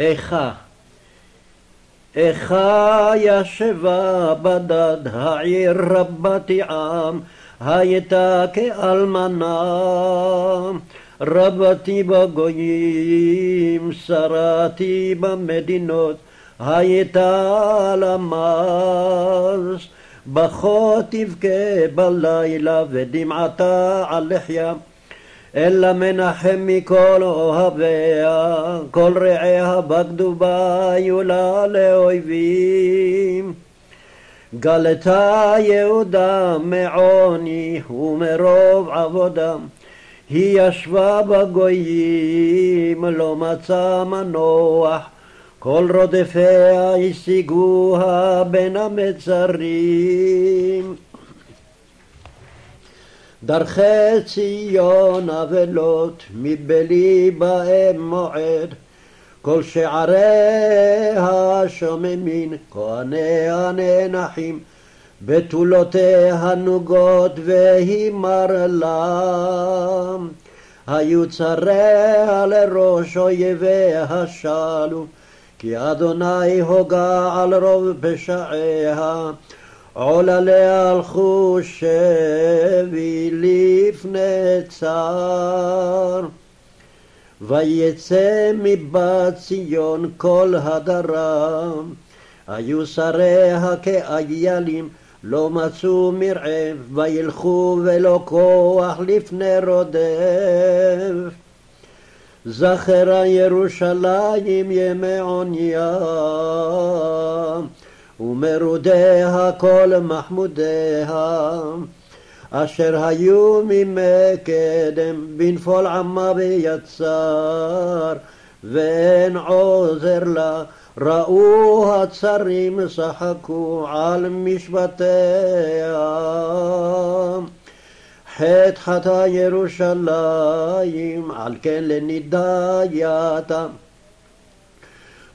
איכה איכה ישבה בדד העיר רבתי עם הייתה כאלמנה. רבתי בגויים שרתי במדינות הייתה למס. בכה תבכה בלילה ודמעתה על לחיה אלא מנחם מכל אוהביה, כל רעיה בגדו בה יולה לאויבים. גלתה יהודה מעוני ומרוב עבודה, היא ישבה בגויים, לא מצא מנוח, כל רודפיה השיגוה בין המצרים. דרכי ציון אבלות, מבלי בהם מועד, כל שעריה שוממין, כהניה נאנחים, בתולותיה נוגות והימר לם. היו צריה לראש אויביה שלו, כי אדוני הוגה על רוב פשעיה. עולליה הלכו שבי לפני צר. ויצא מבת ציון כל הדרם, היו שריה כאיילים, לא מצאו מרעב, וילכו ולא כוח לפני רודף. זכרה ירושלים ימי עוניה ומרודיה כל מחמודיה, אשר היו מימי קדם, בנפול עמה ויצר, ואין עוזר לה, ראו הצרים שחקו על משבטיה. חטא חטא ירושלים, על כן לנידייתה.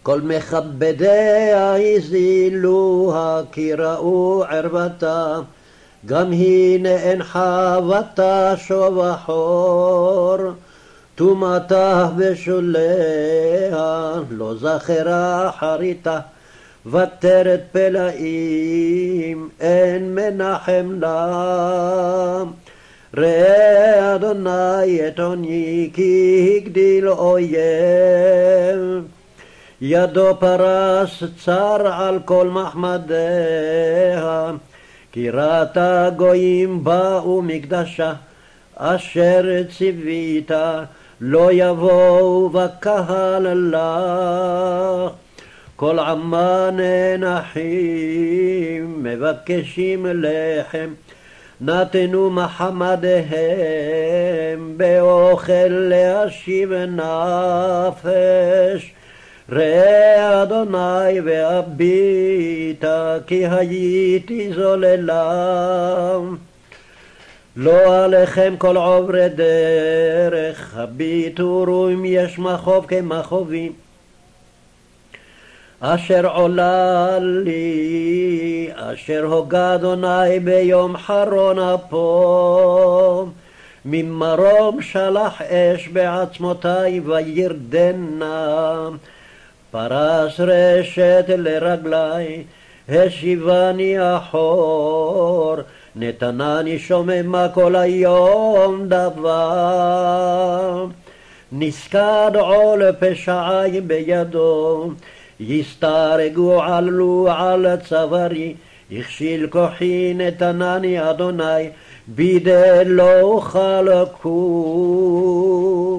כל מכבדיה הזילוה, כי ראו ערוותה, גם היא נאנחה ותשוב אחור, טומאתה בשוליה, לא זכרה אחריתה, ותרת פלאים, אין מנחם לה. ראה אדוני את עוני, כי הגדיל אויב. ידו פרס צר על כל מחמדיה, כי ראתה גויים באו מקדשה, אשר ציווית, לא יבואו בקהל לך. כל עמה נאנחים, מבקשים לחם, נתנו מחמדיהם, באוכל להשיב נפש. ראה אדוני והביטה, כי הייתי זוללה. לא עליכם כל עוברי דרך, הביטו אם יש מחוב כמחובים. אשר עולה לי, אשר הוגה אדוני ביום חרון אפו. ממרום שלח אש בעצמותי וירדנה. פרס רשת לרגלי, השיבני אחור, נתנני שוממה כל היום דבר. נסקד עול פשעי בידו, יסתרגו עלו על צווארי, הכשיל כוחי נתנני אדוני, בידי לא קום.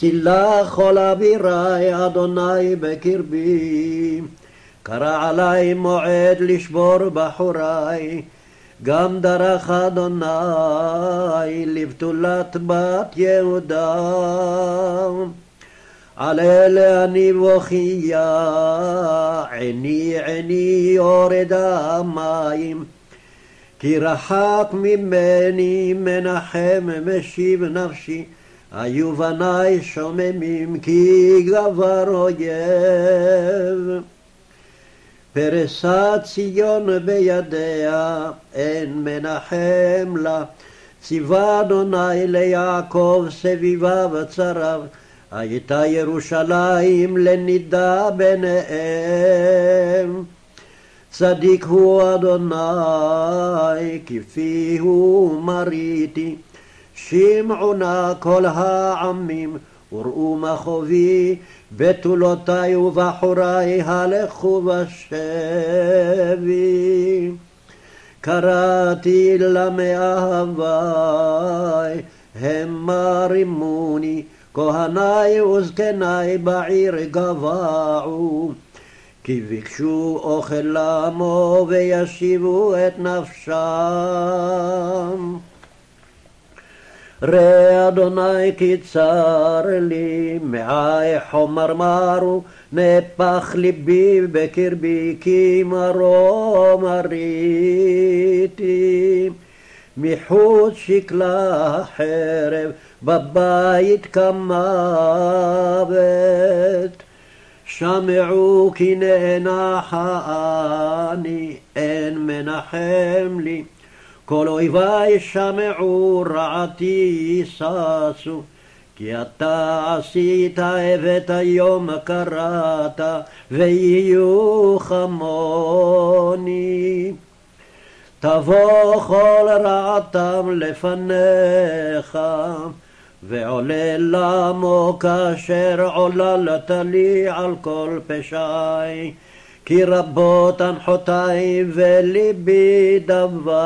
סילח כל אבירי אדוני בקרבי, קרא עלי מועד לשבור בחורי, גם דרך אדוני לבתולת בת יהודה. על אלה אני בוכייה, עיני עיני יורד המים, כי רחק ממני מנחם משיב נפשי. היו בניי שוממים כי גבר אויב. פרסת ציון בידיה, אין מנחם לה. ציווה אדוני ליעקב סביבה וצריו, הייתה ירושלים לנידה ביניהם. צדיק הוא אדוני, כפי הוא מריתי. שמעו נא כל העמים, וראו מחובי, בתולותי ובחורי הלכו בשבי. קראתי למאהבי, המה רימוני, כהני וזקני בעיר גבעו. כי ביקשו אוכל לעמו וישיבו את נפשם. ראה אדוני כי צר לי, מעי חומר מרו, נפח ליבי בקרבי, כי מרו מריתי. מחוץ שקלה חרב, בבית כמוות. שמעו כי נאנח אני, אין מנחם לי. כל אויבי שמעו רעתי ששו, כי אתה עשית הבאת יום קראת, ויהיו חמוני. תבוא כל רעתם לפניך, ועולל למו כאשר עוללת לי על כל פשעי. כי רבות הנחותי וליבי דווי.